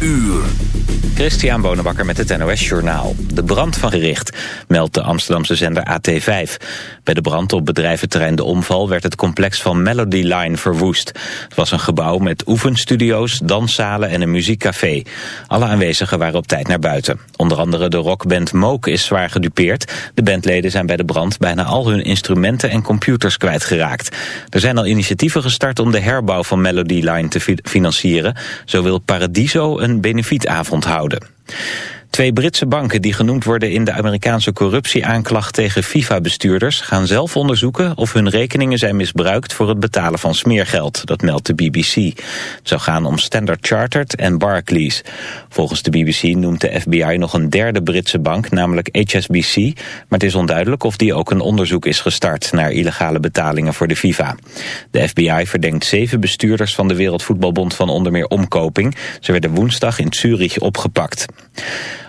uur. Christian Bonenbakker met het NOS Journaal. De brand van gericht, meldt de Amsterdamse zender AT5. Bij de brand op bedrijventerrein De Omval werd het complex van Melody Line verwoest. Het was een gebouw met oefenstudio's, danszalen en een muziekcafé. Alle aanwezigen waren op tijd naar buiten. Onder andere de rockband Moke is zwaar gedupeerd. De bandleden zijn bij de brand bijna al hun instrumenten en computers kwijtgeraakt. Er zijn al initiatieven gestart om de herbouw van Melody Line te financieren. Zo wil Paradiso een benefietavond houden. Twee Britse banken die genoemd worden in de Amerikaanse corruptieaanklacht tegen FIFA-bestuurders gaan zelf onderzoeken of hun rekeningen zijn misbruikt voor het betalen van smeergeld, dat meldt de BBC. Het zou gaan om Standard Chartered en Barclays. Volgens de BBC noemt de FBI nog een derde Britse bank, namelijk HSBC, maar het is onduidelijk of die ook een onderzoek is gestart naar illegale betalingen voor de FIFA. De FBI verdenkt zeven bestuurders van de Wereldvoetbalbond van onder meer omkoping. Ze werden woensdag in Zurich opgepakt.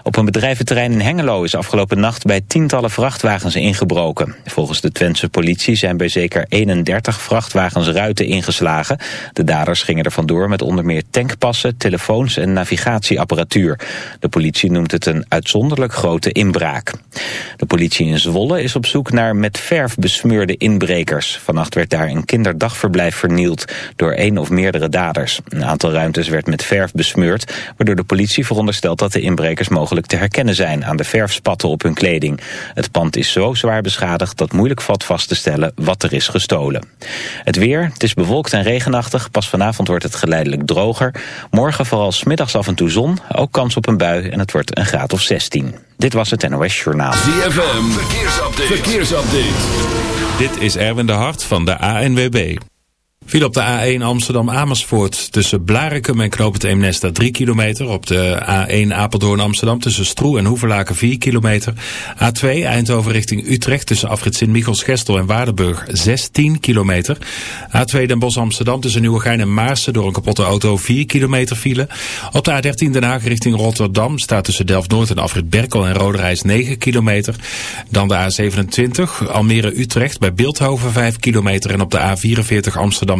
Op een bedrijventerrein in Hengelo is afgelopen nacht bij tientallen vrachtwagens ingebroken. Volgens de Twentse politie zijn bij zeker 31 vrachtwagens ruiten ingeslagen. De daders gingen er vandoor met onder meer tankpassen, telefoons en navigatieapparatuur. De politie noemt het een uitzonderlijk grote inbraak. De politie in Zwolle is op zoek naar met verf besmeurde inbrekers. Vannacht werd daar een kinderdagverblijf vernield door één of meerdere daders. Een aantal ruimtes werd met verf besmeurd, waardoor de politie veronderstelt dat de inbrekers mogelijk te herkennen zijn aan de verfspatten op hun kleding. Het pand is zo zwaar beschadigd dat moeilijk valt vast te stellen wat er is gestolen. Het weer, het is bewolkt en regenachtig. Pas vanavond wordt het geleidelijk droger. Morgen vooral smiddags af en toe zon, ook kans op een bui en het wordt een graad of 16. Dit was het NOS Journaal. ZFM, verkeersupdate. verkeersupdate. Dit is Erwin de Hart van de ANWB. Viel op de A1 Amsterdam-Amersfoort tussen Blarikum en Knoop het Eemnesta 3 kilometer. Op de A1 Apeldoorn-Amsterdam tussen Stroe en Hoevelaken 4 kilometer. A2 Eindhoven richting Utrecht tussen Afrit Sint-Michels-Gestel en Waardenburg 16 kilometer. A2 Den Bosch-Amsterdam tussen Nieuwegein en Maarsen door een kapotte auto 4 kilometer file. Op de A13 Den Haag richting Rotterdam staat tussen Delft-Noord en Afrit Berkel en Roderijs 9 kilometer. Dan de A27 Almere-Utrecht bij Beeldhoven 5 kilometer en op de A44 Amsterdam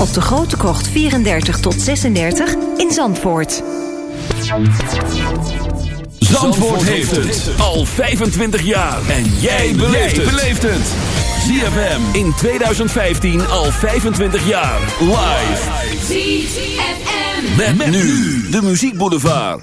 op de Grote Krocht 34 tot 36 in Zandvoort. Zandvoort heeft het al 25 jaar. En jij beleeft het. ZFM in 2015 al 25 jaar. Live. ZFM. Met, met nu de Muziek Boulevard.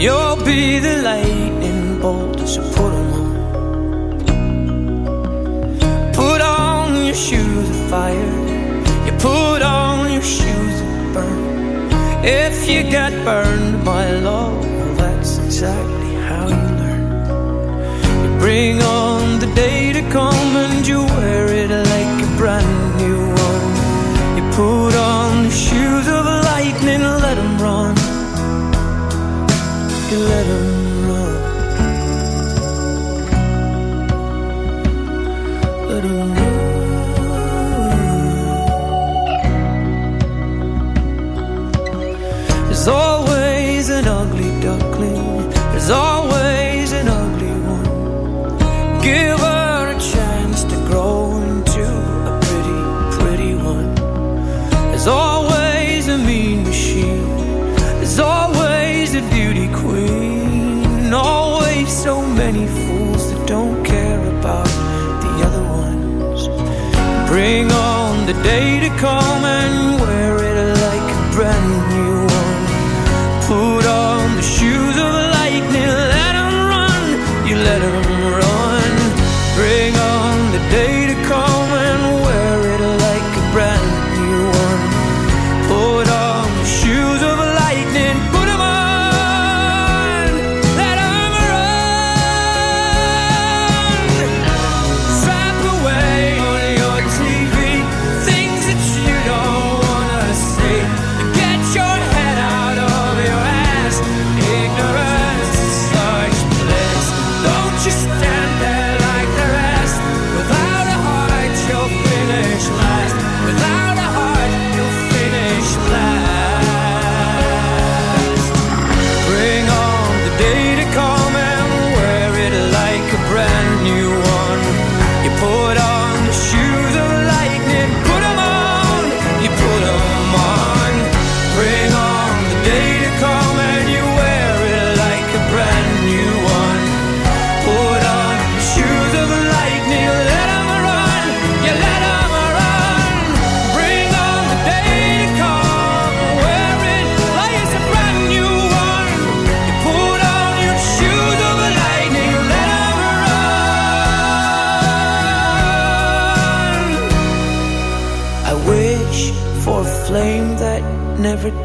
You'll be the lightning bolt, so put them on. Put on your shoes of fire. You put on your shoes of burn. If you get burned by love, that's exactly how you learn. You bring on the day to come.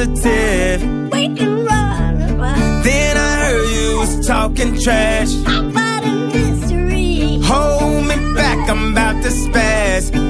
positive. We can run. Then I heard you was talking trash. About a mystery. Hold me back, I'm about to spaz.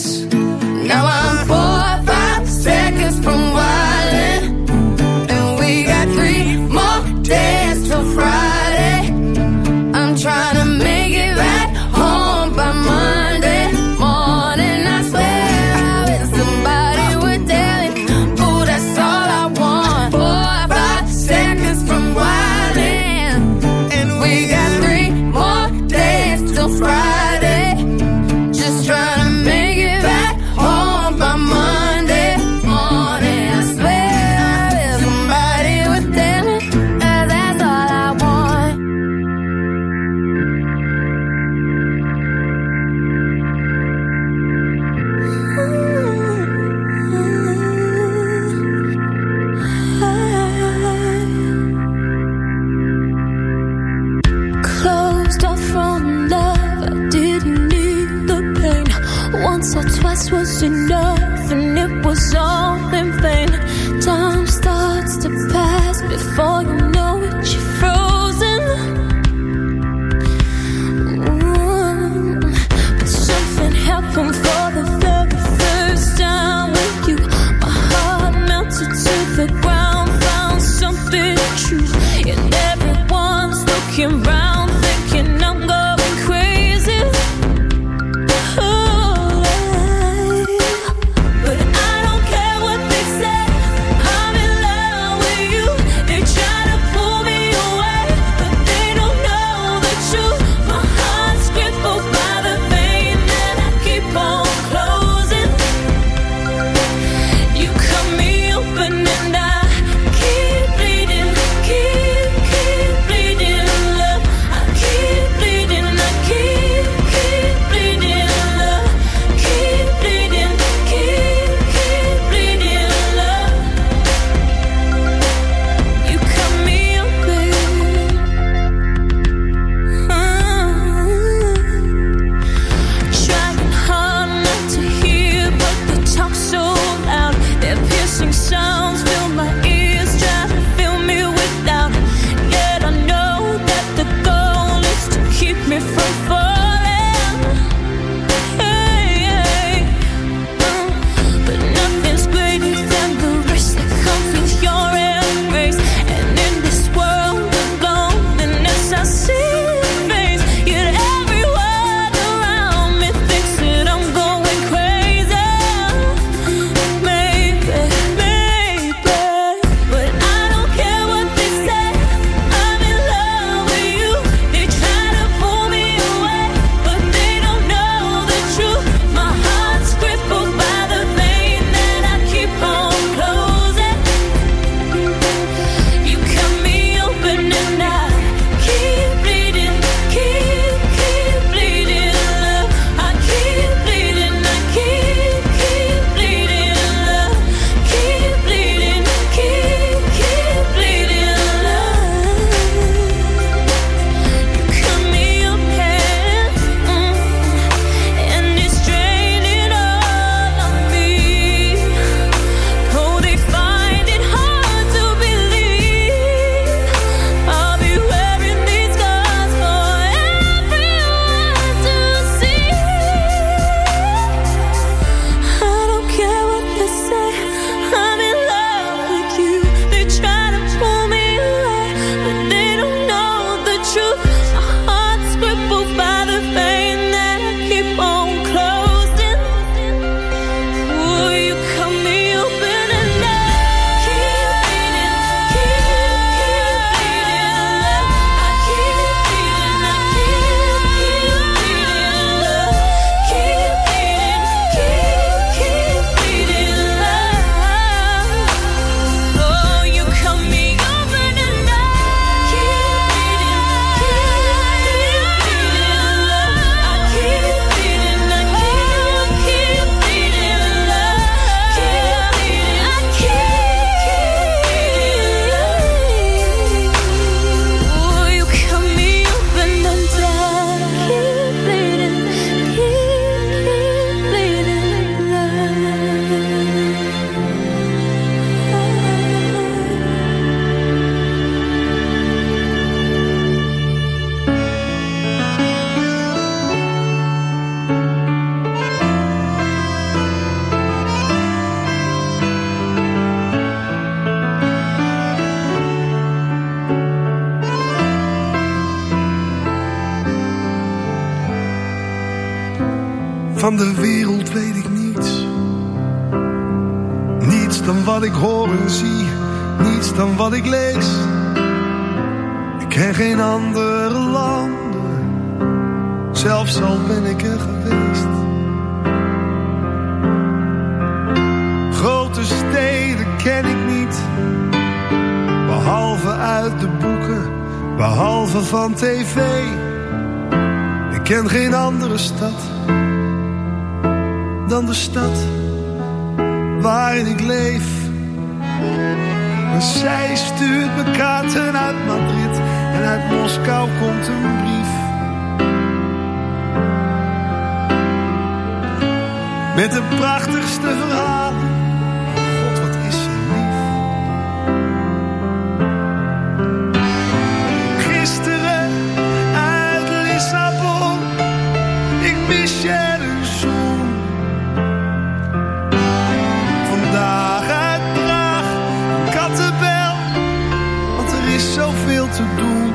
Verhalen. God, wat is ze lief. Gisteren uit Lissabon, ik mis je de zon. Vandaag uit Praag, Kattenbel, want er is zoveel te doen.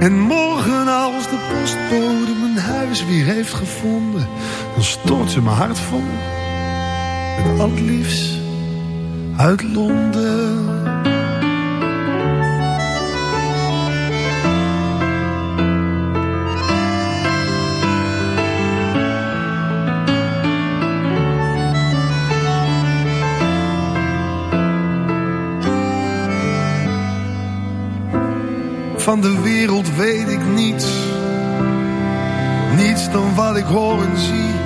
En morgen als de postbode mijn huis weer heeft gevonden, dan stort ze mijn hart vol. Met al het uit Londen. Van de wereld weet ik niets. Niets dan wat ik hoor en zie.